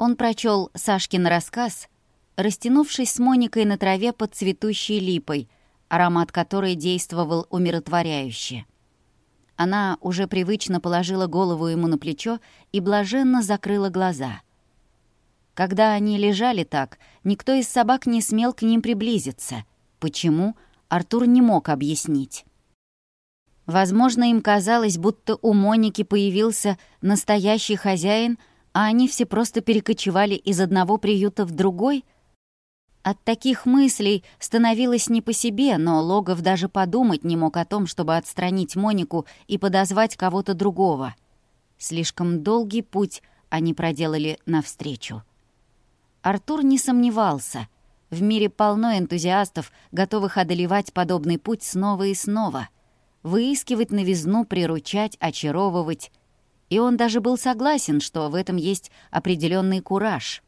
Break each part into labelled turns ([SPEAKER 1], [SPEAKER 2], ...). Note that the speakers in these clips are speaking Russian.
[SPEAKER 1] Он прочел Сашкин рассказ, растянувшись с Моникой на траве под цветущей липой, аромат которой действовал умиротворяюще. Она уже привычно положила голову ему на плечо и блаженно закрыла глаза. Когда они лежали так, никто из собак не смел к ним приблизиться. Почему, Артур не мог объяснить. Возможно, им казалось, будто у Моники появился настоящий хозяин — а они все просто перекочевали из одного приюта в другой? От таких мыслей становилось не по себе, но Логов даже подумать не мог о том, чтобы отстранить Монику и подозвать кого-то другого. Слишком долгий путь они проделали навстречу. Артур не сомневался. В мире полно энтузиастов, готовых одолевать подобный путь снова и снова. Выискивать новизну, приручать, очаровывать и он даже был согласен, что в этом есть определенный кураж.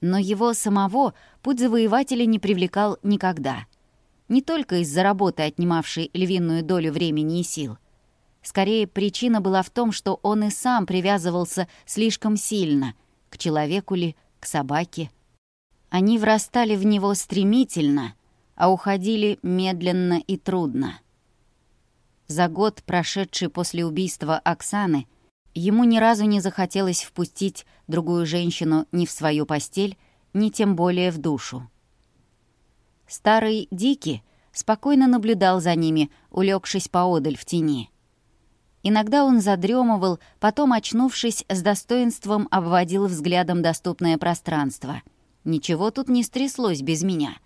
[SPEAKER 1] Но его самого путь завоевателя не привлекал никогда. Не только из-за работы, отнимавшей львиную долю времени и сил. Скорее, причина была в том, что он и сам привязывался слишком сильно, к человеку ли, к собаке. Они врастали в него стремительно, а уходили медленно и трудно. За год, прошедший после убийства Оксаны, ему ни разу не захотелось впустить другую женщину ни в свою постель, ни тем более в душу. Старый Дики спокойно наблюдал за ними, улегшись поодаль в тени. Иногда он задремывал, потом, очнувшись, с достоинством обводил взглядом доступное пространство. «Ничего тут не стряслось без меня».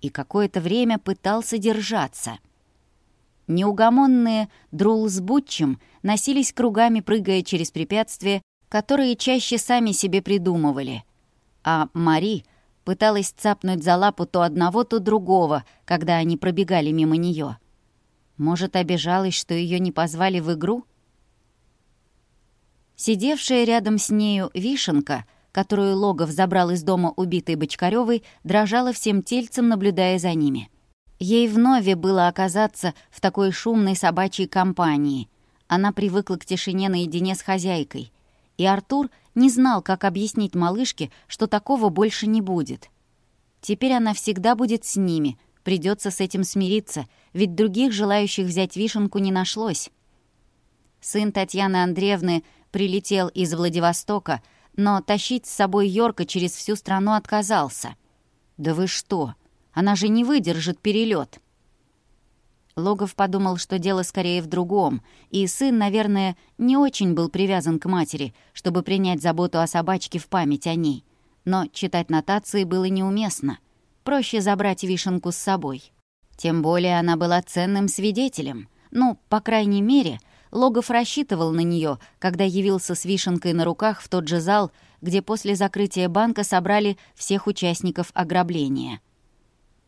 [SPEAKER 1] И какое-то время пытался держаться — Неугомонные Друл с Бутчем носились кругами, прыгая через препятствия, которые чаще сами себе придумывали. А Мари пыталась цапнуть за лапу то одного, то другого, когда они пробегали мимо неё. Может, обижалась, что её не позвали в игру? Сидевшая рядом с нею вишенка, которую Логов забрал из дома убитой Бочкарёвой, дрожала всем тельцем, наблюдая за ними — Ей вновь было оказаться в такой шумной собачьей компании. Она привыкла к тишине наедине с хозяйкой. И Артур не знал, как объяснить малышке, что такого больше не будет. Теперь она всегда будет с ними, придется с этим смириться, ведь других желающих взять вишенку не нашлось. Сын Татьяны Андреевны прилетел из Владивостока, но тащить с собой Йорка через всю страну отказался. «Да вы что!» Она же не выдержит перелет. Логов подумал, что дело скорее в другом, и сын, наверное, не очень был привязан к матери, чтобы принять заботу о собачке в память о ней. Но читать нотации было неуместно. Проще забрать вишенку с собой. Тем более она была ценным свидетелем. Ну, по крайней мере, Логов рассчитывал на нее, когда явился с вишенкой на руках в тот же зал, где после закрытия банка собрали всех участников ограбления.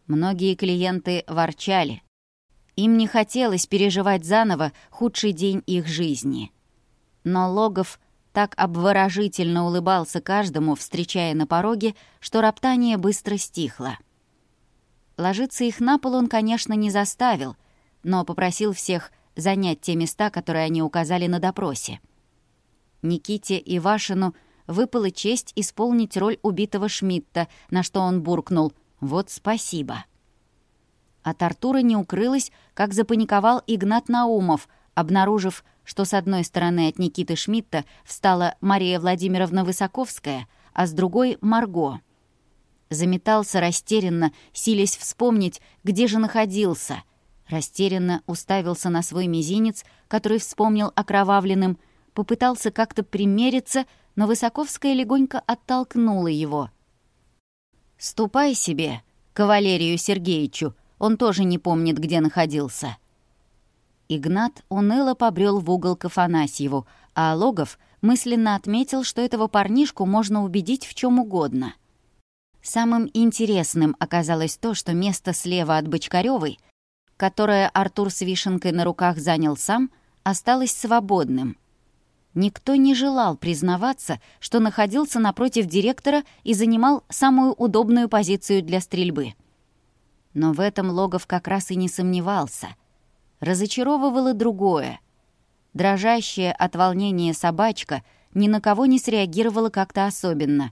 [SPEAKER 1] Многие клиенты ворчали. Им не хотелось переживать заново худший день их жизни. Но Логов так обворожительно улыбался каждому, встречая на пороге, что роптание быстро стихло. Ложиться их на пол он, конечно, не заставил, но попросил всех занять те места, которые они указали на допросе. Никите и Вашину выпала честь исполнить роль убитого Шмидта, на что он буркнул — вот спасибо. От Артура не укрылось, как запаниковал Игнат Наумов, обнаружив, что с одной стороны от Никиты Шмидта встала Мария Владимировна Высоковская, а с другой — Марго. Заметался растерянно, силясь вспомнить, где же находился. Растерянно уставился на свой мизинец, который вспомнил окровавленным, попытался как-то примериться, но Высоковская легонько оттолкнула его — «Ступай себе, к Валерию Сергеевичу, он тоже не помнит, где находился». Игнат уныло побрел в угол к Афанасьеву, а Логов мысленно отметил, что этого парнишку можно убедить в чем угодно. Самым интересным оказалось то, что место слева от Бочкарёвой, которое Артур с вишенкой на руках занял сам, осталось свободным — Никто не желал признаваться, что находился напротив директора и занимал самую удобную позицию для стрельбы. Но в этом Логов как раз и не сомневался. Разочаровывало другое. Дрожащая от волнения собачка ни на кого не среагировала как-то особенно.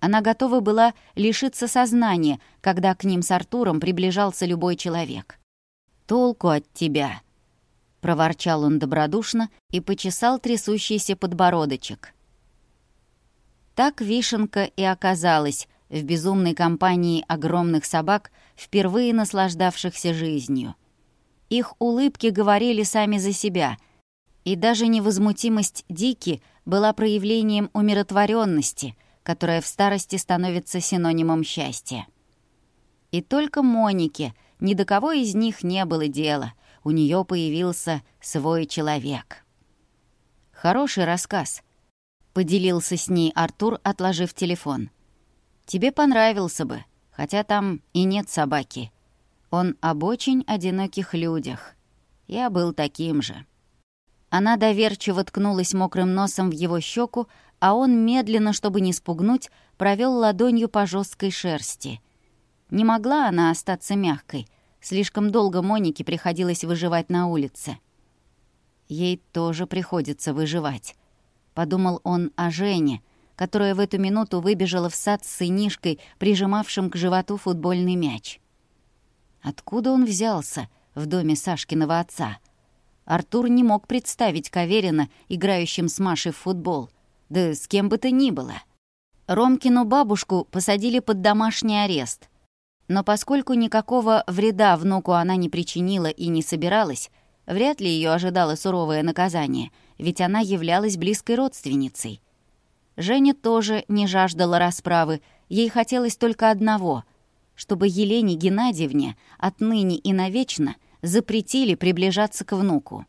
[SPEAKER 1] Она готова была лишиться сознания, когда к ним с Артуром приближался любой человек. «Толку от тебя!» проворчал он добродушно и почесал трясущийся подбородочек. Так вишенка и оказалась в безумной компании огромных собак, впервые наслаждавшихся жизнью. Их улыбки говорили сами за себя, и даже невозмутимость Дики была проявлением умиротворенности, которая в старости становится синонимом счастья. И только Монике ни до кого из них не было дела — у нее появился свой человек. «Хороший рассказ», — поделился с ней Артур, отложив телефон. «Тебе понравился бы, хотя там и нет собаки. Он об очень одиноких людях. Я был таким же». Она доверчиво ткнулась мокрым носом в его щеку, а он, медленно, чтобы не спугнуть, провел ладонью по жесткой шерсти. Не могла она остаться мягкой — Слишком долго Монике приходилось выживать на улице. Ей тоже приходится выживать. Подумал он о Жене, которая в эту минуту выбежала в сад с сынишкой, прижимавшим к животу футбольный мяч. Откуда он взялся в доме Сашкиного отца? Артур не мог представить Каверина, играющим с Машей в футбол. Да с кем бы то ни было. Ромкину бабушку посадили под домашний арест — но поскольку никакого вреда внуку она не причинила и не собиралась, вряд ли ее ожидало суровое наказание, ведь она являлась близкой родственницей. Женя тоже не жаждала расправы, ей хотелось только одного — чтобы Елене Геннадьевне отныне и навечно запретили приближаться к внуку.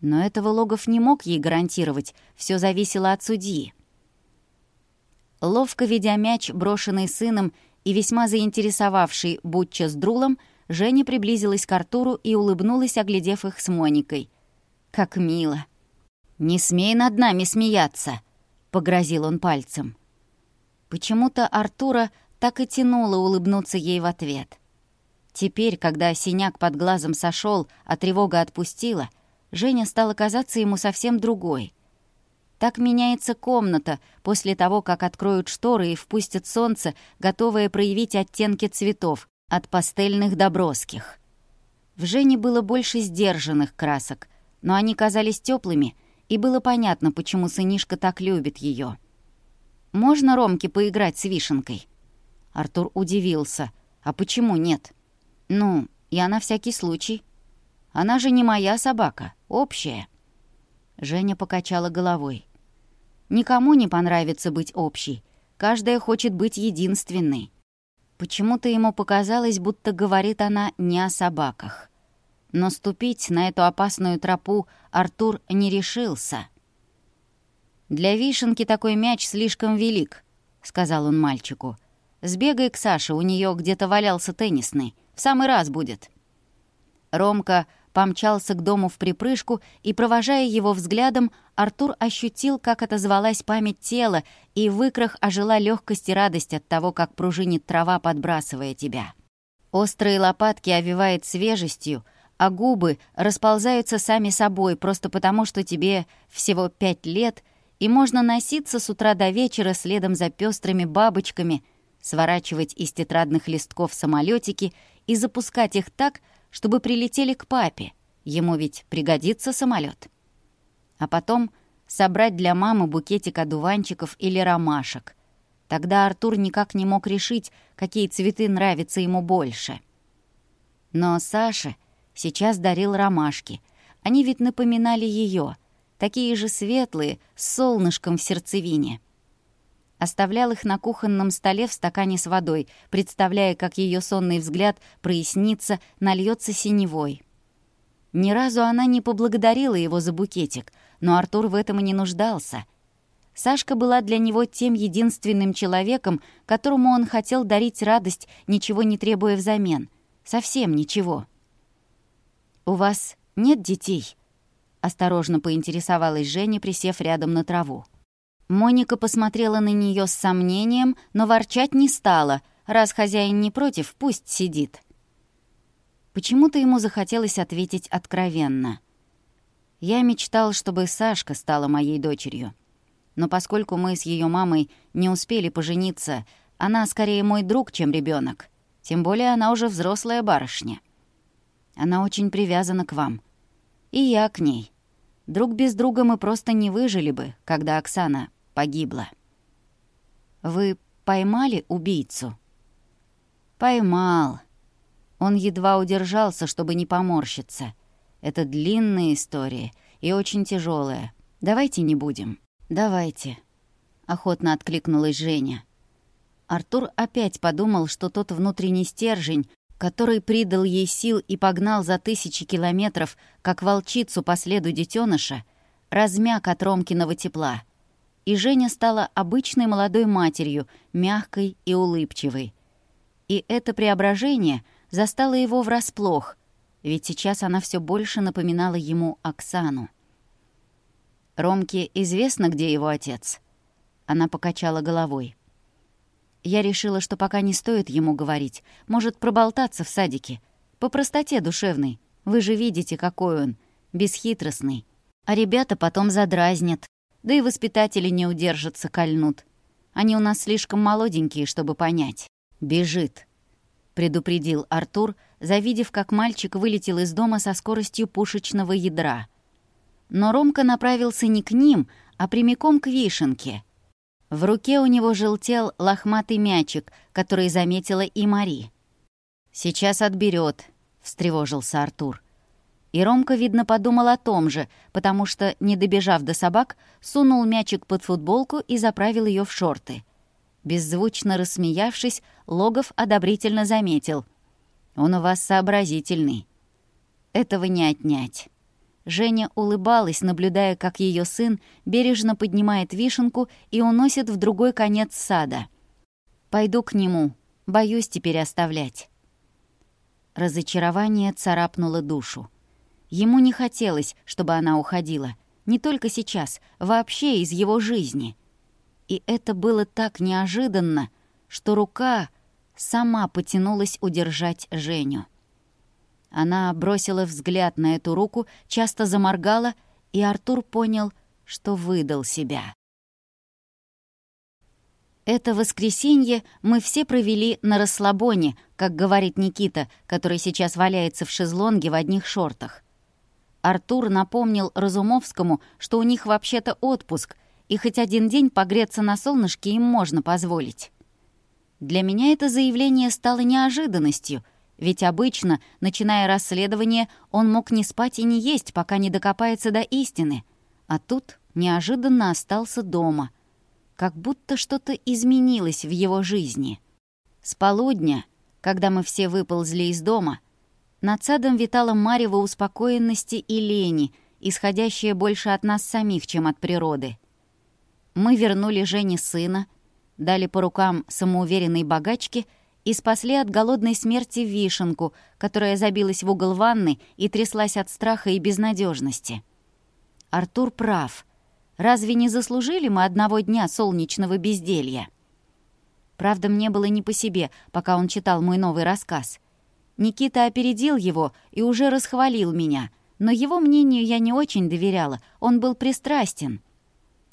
[SPEAKER 1] Но этого Логов не мог ей гарантировать, все зависело от судьи. Ловко ведя мяч, брошенный сыном, и весьма заинтересовавший Бутча с Друлом, Женя приблизилась к Артуру и улыбнулась, оглядев их с Моникой. «Как мило!» «Не смей над нами смеяться!» — погрозил он пальцем. Почему-то Артура так и тянуло улыбнуться ей в ответ. Теперь, когда синяк под глазом сошел, а тревога отпустила, Женя стала казаться ему совсем другой — так меняется комната после того, как откроют шторы и впустят солнце, готовое проявить оттенки цветов, от пастельных до броских. В Жене было больше сдержанных красок, но они казались теплыми, и было понятно, почему сынишка так любит ее. «Можно Ромке поиграть с вишенкой?» Артур удивился. «А почему нет?» «Ну, я на всякий случай. Она же не моя собака, общая». Женя покачала головой. «Никому не понравится быть общей. Каждая хочет быть единственной». Почему-то ему показалось, будто говорит она не о собаках. Но ступить на эту опасную тропу Артур не решился. «Для вишенки такой мяч слишком велик», — сказал он мальчику. «Сбегай к Саше, у нее где-то валялся теннисный. В самый раз будет». Ромка помчался к дому в припрыжку, и, провожая его взглядом, Артур ощутил, как отозвалась память тела, и в икрах ожила легкость и радость от того, как пружинит трава, подбрасывая тебя. Острые лопатки овивает свежестью, а губы расползаются сами собой, просто потому, что тебе всего пять лет, и можно носиться с утра до вечера следом за пестрыми бабочками, сворачивать из тетрадных листков самолетики и запускать их так, чтобы прилетели к папе. Ему ведь пригодится самолет. А потом собрать для мамы букетик одуванчиков или ромашек. Тогда Артур никак не мог решить, какие цветы нравятся ему больше. Но Саша сейчас дарил ромашки. Они ведь напоминали ее, такие же светлые, с солнышком в сердцевине. — оставлял их на кухонном столе в стакане с водой, представляя, как ее сонный взгляд прояснится, нальется синевой. Ни разу она не поблагодарила его за букетик, но Артур в этом и не нуждался. Сашка была для него тем единственным человеком, которому он хотел дарить радость, ничего не требуя взамен. Совсем ничего. «У вас нет детей?» — осторожно поинтересовалась Женя, присев рядом на траву. Моника посмотрела на нее с сомнением, но ворчать не стала. Раз хозяин не против, пусть сидит. Почему-то ему захотелось ответить откровенно. «Я мечтал, чтобы Сашка стала моей дочерью. Но поскольку мы с ее мамой не успели пожениться, она скорее мой друг, чем ребенок. Тем более она уже взрослая барышня. Она очень привязана к вам. И я к ней. Друг без друга мы просто не выжили бы, когда Оксана погибла. Вы поймали убийцу? Поймал. Он едва удержался, чтобы не поморщиться. Это длинная история и очень тяжелая. Давайте не будем. Давайте. Охотно откликнулась Женя. Артур опять подумал, что тот внутренний стержень, который придал ей сил и погнал за тысячи километров, как волчицу по следу детеныша, размяк от Ромкиного тепла — и Женя стала обычной молодой матерью, мягкой и улыбчивой. И это преображение застало его врасплох, ведь сейчас она все больше напоминала ему Оксану. «Ромке известно, где его отец?» Она покачала головой. Я решила, что пока не стоит ему говорить. Может проболтаться в садике. По простоте душевной. Вы же видите, какой он. Бесхитростный. А ребята потом задразнят. Да и воспитатели не удержатся, кольнут. Они у нас слишком молоденькие, чтобы понять. Бежит. Предупредил Артур, завидев, как мальчик вылетел из дома со скоростью пушечного ядра. Но Ромка направился не к ним, а прямиком к вишенке. В руке у него желтел лохматый мячик, который заметила и Мари. «Сейчас отберет», — встревожился Артур. И Ромка, видно, подумал о том же, потому что, не добежав до собак, сунул мячик под футболку и заправил ее в шорты. Беззвучно рассмеявшись, Логов одобрительно заметил. «Он у вас сообразительный». «Этого не отнять». Женя улыбалась, наблюдая, как ее сын бережно поднимает вишенку и уносит в другой конец сада. «Пойду к нему. Боюсь теперь оставлять». Разочарование царапнуло душу. Ему не хотелось, чтобы она уходила. Не только сейчас, вообще из его жизни. И это было так неожиданно, что рука сама потянулась удержать Женю. Она бросила взгляд на эту руку, часто заморгала, и Артур понял, что выдал себя. Это воскресенье мы все провели на расслабоне, как говорит Никита, который сейчас валяется в шезлонге в одних шортах. Артур напомнил Разумовскому, что у них вообще-то отпуск, и хоть один день погреться на солнышке им можно позволить. Для меня это заявление стало неожиданностью, ведь обычно, начиная расследование, он мог не спать и не есть, пока не докопается до истины. А тут неожиданно остался дома. Как будто что-то изменилось в его жизни. С полудня, когда мы все выползли из дома, — над садом витала марево успокоенности и лени, исходящее больше от нас самих, чем от природы. Мы вернули Жене сына, дали по рукам самоуверенной богачки и спасли от голодной смерти вишенку, которая забилась в угол ванны и тряслась от страха и безнадежности. Артур прав. Разве не заслужили мы одного дня солнечного безделья? Правда, мне было не по себе, пока он читал мой новый рассказ — Никита опередил его и уже расхвалил меня, но его мнению я не очень доверяла, он был пристрастен.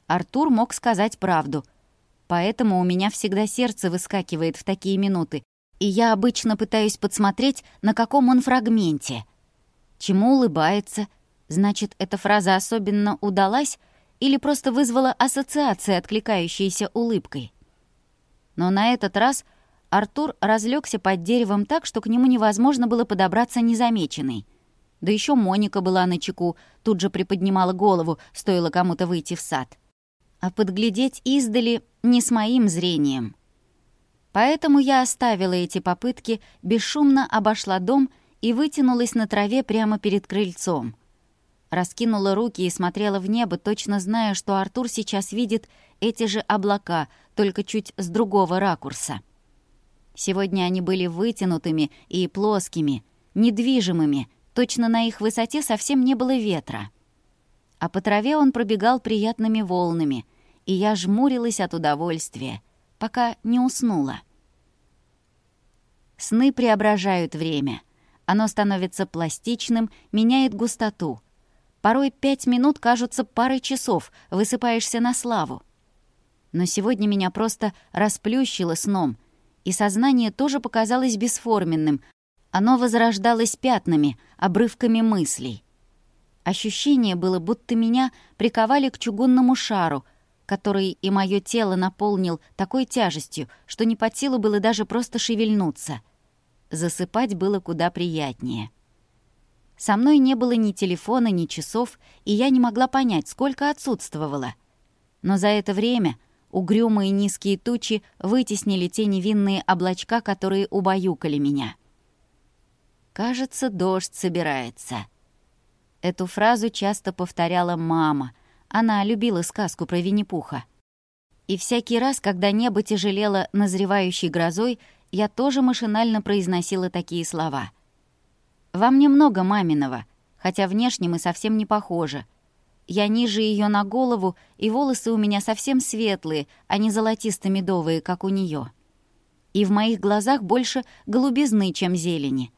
[SPEAKER 1] Артур мог сказать правду, поэтому у меня всегда сердце выскакивает в такие минуты, и я обычно пытаюсь подсмотреть, на каком он фрагменте. Чему улыбается, значит, эта фраза особенно удалась или просто вызвала ассоциации, откликающиеся улыбкой. Но на этот раз — Артур разлегся под деревом так, что к нему невозможно было подобраться незамеченной. Да еще Моника была на чеку, тут же приподнимала голову, стоило кому-то выйти в сад. А подглядеть издали не с моим зрением. Поэтому я оставила эти попытки, бесшумно обошла дом и вытянулась на траве прямо перед крыльцом. Раскинула руки и смотрела в небо, точно зная, что Артур сейчас видит эти же облака, только чуть с другого ракурса. Сегодня они были вытянутыми и плоскими, недвижимыми, точно на их высоте совсем не было ветра. А по траве он пробегал приятными волнами, и я жмурилась от удовольствия, пока не уснула. Сны преображают время. Оно становится пластичным, меняет густоту. Порой пять минут кажутся парой часов, высыпаешься на славу. Но сегодня меня просто расплющило сном — и сознание тоже показалось бесформенным. Оно возрождалось пятнами, обрывками мыслей. Ощущение было, будто меня приковали к чугунному шару, который и мое тело наполнил такой тяжестью, что не под силу было даже просто шевельнуться. Засыпать было куда приятнее. Со мной не было ни телефона, ни часов, и я не могла понять, сколько отсутствовало. Но за это время Угрюмые низкие тучи вытеснили те невинные облачка, которые убаюкали меня. «Кажется, дождь собирается». Эту фразу часто повторяла мама. Она любила сказку про Винни-Пуха. И всякий раз, когда небо тяжелело назревающей грозой, я тоже машинально произносила такие слова. «Во мне много маминого, хотя внешне мы совсем не похожи. Я ниже ее на голову, и волосы у меня совсем светлые, а не золотисто-медовые, как у нее. И в моих глазах больше голубизны, чем зелени.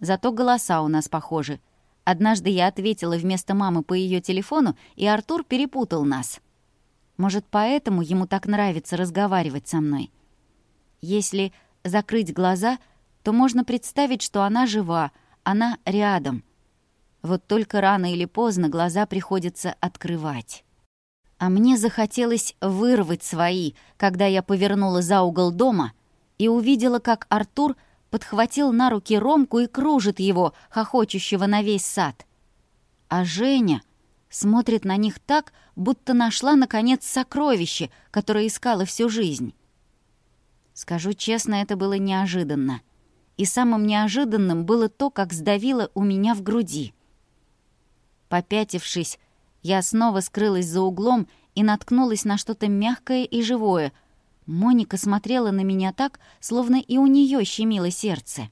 [SPEAKER 1] Зато голоса у нас похожи. Однажды я ответила вместо мамы по ее телефону, и Артур перепутал нас. Может, поэтому ему так нравится разговаривать со мной. Если закрыть глаза, то можно представить, что она жива, она рядом — вот только рано или поздно глаза приходится открывать. А мне захотелось вырвать свои, когда я повернула за угол дома и увидела, как Артур подхватил на руки Ромку и кружит его, хохочущего на весь сад. А Женя смотрит на них так, будто нашла, наконец, сокровище, которое искала всю жизнь. Скажу честно, это было неожиданно. И самым неожиданным было то, как сдавило у меня в груди — Попятившись, я снова скрылась за углом и наткнулась на что-то мягкое и живое. Моника смотрела на меня так, словно и у нее щемило сердце.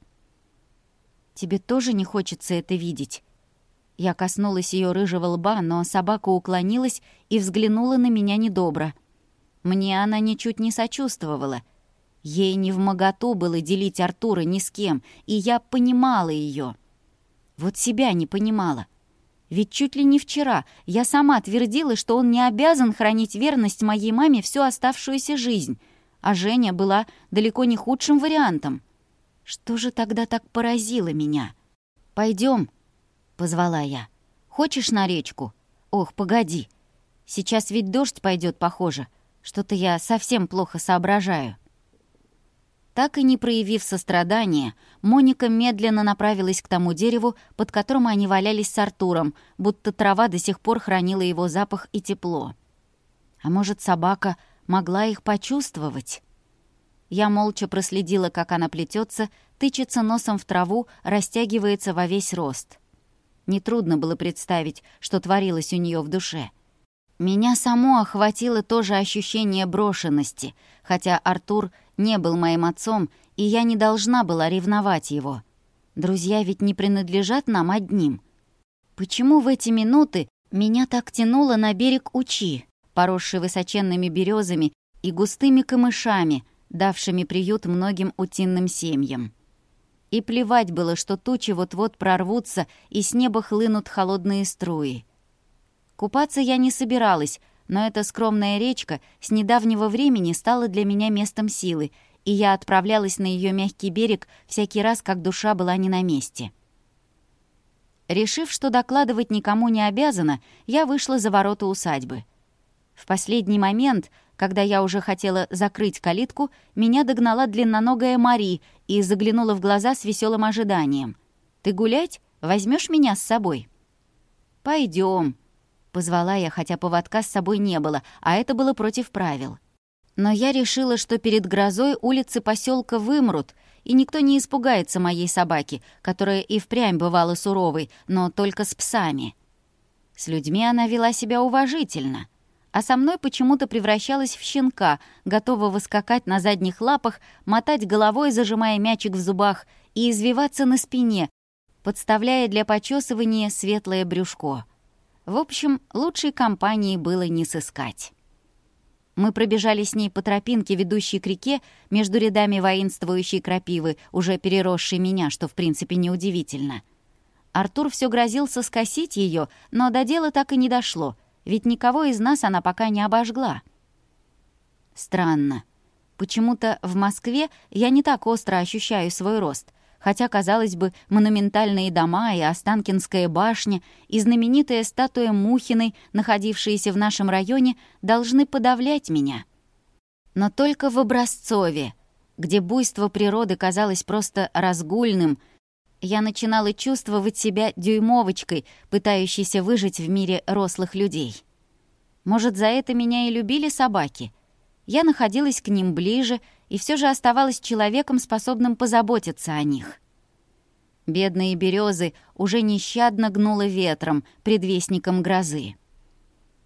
[SPEAKER 1] «Тебе тоже не хочется это видеть?» Я коснулась ее рыжего лба, но собака уклонилась и взглянула на меня недобро. Мне она ничуть не сочувствовала. Ей не вмоготу было делить Артура ни с кем, и я понимала ее. Вот себя не понимала. — ведь чуть ли не вчера я сама твердила, что он не обязан хранить верность моей маме всю оставшуюся жизнь, а Женя была далеко не худшим вариантом. Что же тогда так поразило меня? Пойдем, позвала я. «Хочешь на речку?» «Ох, погоди! Сейчас ведь дождь пойдет, похоже. Что-то я совсем плохо соображаю». Так и не проявив сострадания, Моника медленно направилась к тому дереву, под которым они валялись с Артуром, будто трава до сих пор хранила его запах и тепло. А может, собака могла их почувствовать? Я молча проследила, как она плетется, тычется носом в траву, растягивается во весь рост. Нетрудно было представить, что творилось у нее в душе. Меня само охватило то же ощущение брошенности, хотя Артур — не был моим отцом, и я не должна была ревновать его. Друзья ведь не принадлежат нам одним. Почему в эти минуты меня так тянуло на берег Учи, поросший высоченными березами и густыми камышами, давшими приют многим утинным семьям? И плевать было, что тучи вот-вот прорвутся, и с неба хлынут холодные струи. Купаться я не собиралась, но эта скромная речка с недавнего времени стала для меня местом силы, и я отправлялась на ее мягкий берег всякий раз, как душа была не на месте. Решив, что докладывать никому не обязана, я вышла за ворота усадьбы. В последний момент, когда я уже хотела закрыть калитку, меня догнала длинноногая Мари и заглянула в глаза с веселым ожиданием. «Ты гулять? Возьмешь меня с собой?» Пойдем, Позвала я, хотя поводка с собой не было, а это было против правил. Но я решила, что перед грозой улицы поселка вымрут, и никто не испугается моей собаки, которая и впрямь бывала суровой, но только с псами. С людьми она вела себя уважительно, а со мной почему-то превращалась в щенка, готового скакать на задних лапах, мотать головой, зажимая мячик в зубах, и извиваться на спине, подставляя для почесывания светлое брюшко. В общем, лучшей компании было не сыскать. Мы пробежали с ней по тропинке, ведущей к реке, между рядами воинствующей крапивы, уже переросшей меня, что в принципе неудивительно. Артур все грозился скосить ее, но до дела так и не дошло, ведь никого из нас она пока не обожгла. Странно. хотя, казалось бы, монументальные дома и Останкинская башня, и знаменитая статуя Мухиной, находившиеся в нашем районе, должны подавлять меня. Но только в Образцове, где буйство природы казалось просто разгульным, я начинала чувствовать себя дюймовочкой, пытающейся выжить в мире рослых людей. Может, за это меня и любили собаки? Я находилась к ним ближе — и все же оставалась человеком, способным позаботиться о них. Бедные березы уже нещадно гнуло ветром, предвестником грозы.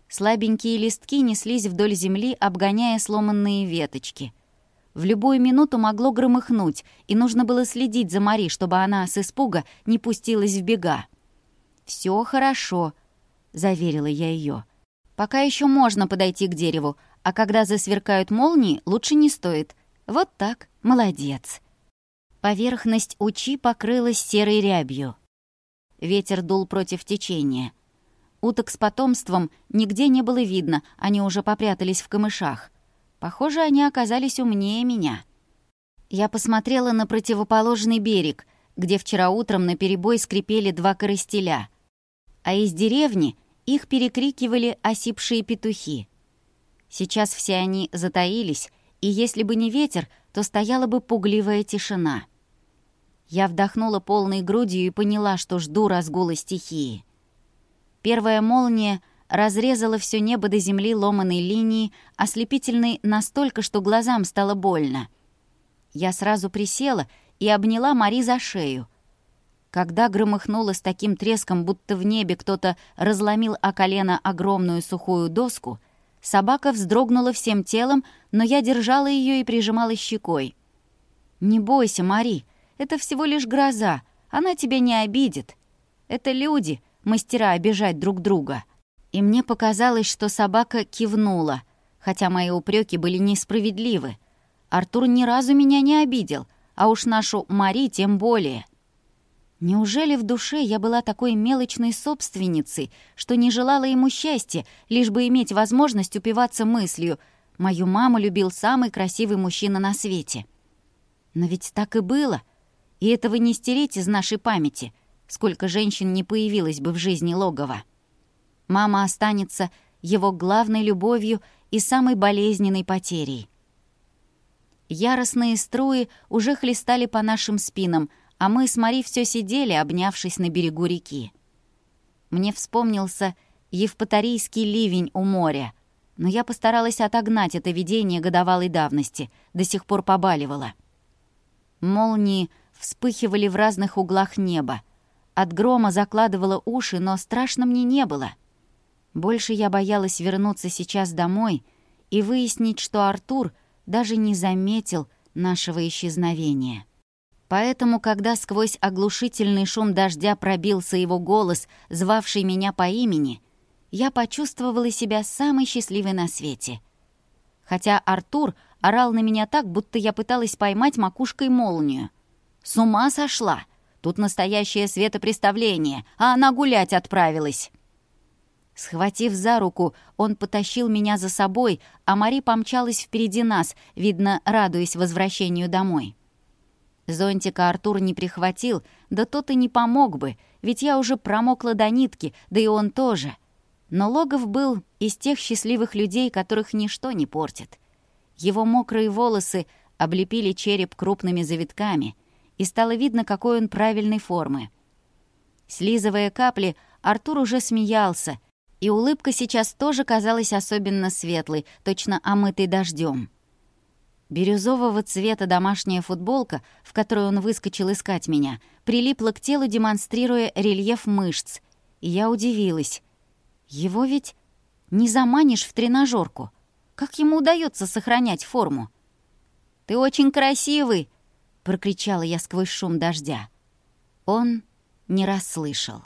[SPEAKER 1] Слабенькие листки неслись вдоль земли, обгоняя сломанные веточки. В любую минуту могло громыхнуть, и нужно было следить за Мари, чтобы она с испуга не пустилась в бега. Все хорошо», — заверила я ее. «Пока еще можно подойти к дереву, а когда засверкают молнии, лучше не стоит. Вот так, молодец. Поверхность Учи покрылась серой рябью. Ветер дул против течения. Уток с потомством нигде не было видно, они уже попрятались в камышах. Похоже, они оказались умнее меня. Я посмотрела на противоположный берег, где вчера утром наперебой скрипели два коростеля. А из деревни их перекрикивали осипшие петухи. Сейчас все они затаились и если бы не ветер, то стояла бы пугливая тишина. Я вдохнула полной грудью и поняла, что жду разгула стихии. Первая молния разрезала все небо до земли ломаной линией, ослепительной настолько, что глазам стало больно. Я сразу присела и обняла Мари за шею. Когда громыхнуло с таким треском, будто в небе кто-то разломил о колено огромную сухую доску — Собака вздрогнула всем телом, но я держала ее и прижимала щекой. «Не бойся, Мари, это всего лишь гроза, она тебя не обидит. Это люди, мастера обижать друг друга». И мне показалось, что собака кивнула, хотя мои упреки были несправедливы. Артур ни разу меня не обидел, а уж нашу Мари тем более — Неужели в душе я была такой мелочной собственницей, что не желала ему счастья, лишь бы иметь возможность упиваться мыслью «Мою маму любил самый красивый мужчина на свете». Но ведь так и было. И этого не стереть из нашей памяти, сколько женщин не появилось бы в жизни логова. Мама останется его главной любовью и самой болезненной потерей. Яростные струи уже хлестали по нашим спинам — а мы с Мари все сидели, обнявшись на берегу реки. Мне вспомнился евпаторийский ливень у моря, но я постаралась отогнать это видение годовалой давности, до сих пор побаливала. Молнии вспыхивали в разных углах неба. От грома закладывала уши, но страшно мне не было. Больше я боялась вернуться сейчас домой и выяснить, что Артур даже не заметил нашего исчезновения. Поэтому, когда сквозь оглушительный шум дождя пробился его голос, звавший меня по имени, я почувствовала себя самой счастливой на свете. Хотя Артур орал на меня так, будто я пыталась поймать макушкой молнию. «С ума сошла! Тут настоящее светопреставление, а она гулять отправилась!» Схватив за руку, он потащил меня за собой, а Мари помчалась впереди нас, видно, радуясь возвращению домой. Зонтика Артур не прихватил, да тот и не помог бы, ведь я уже промокла до нитки, да и он тоже. Но Логов был из тех счастливых людей, которых ничто не портит. Его мокрые волосы облепили череп крупными завитками, и стало видно, какой он правильной формы. Слизывая капли, Артур уже смеялся, и улыбка сейчас тоже казалась особенно светлой, точно омытой дождем. Бирюзового цвета домашняя футболка, в которой он выскочил искать меня, прилипла к телу, демонстрируя рельеф мышц. И я удивилась. Его ведь не заманишь в тренажерку. Как ему удается сохранять форму? «Ты очень красивый!» — прокричала я сквозь шум дождя. Он не расслышал.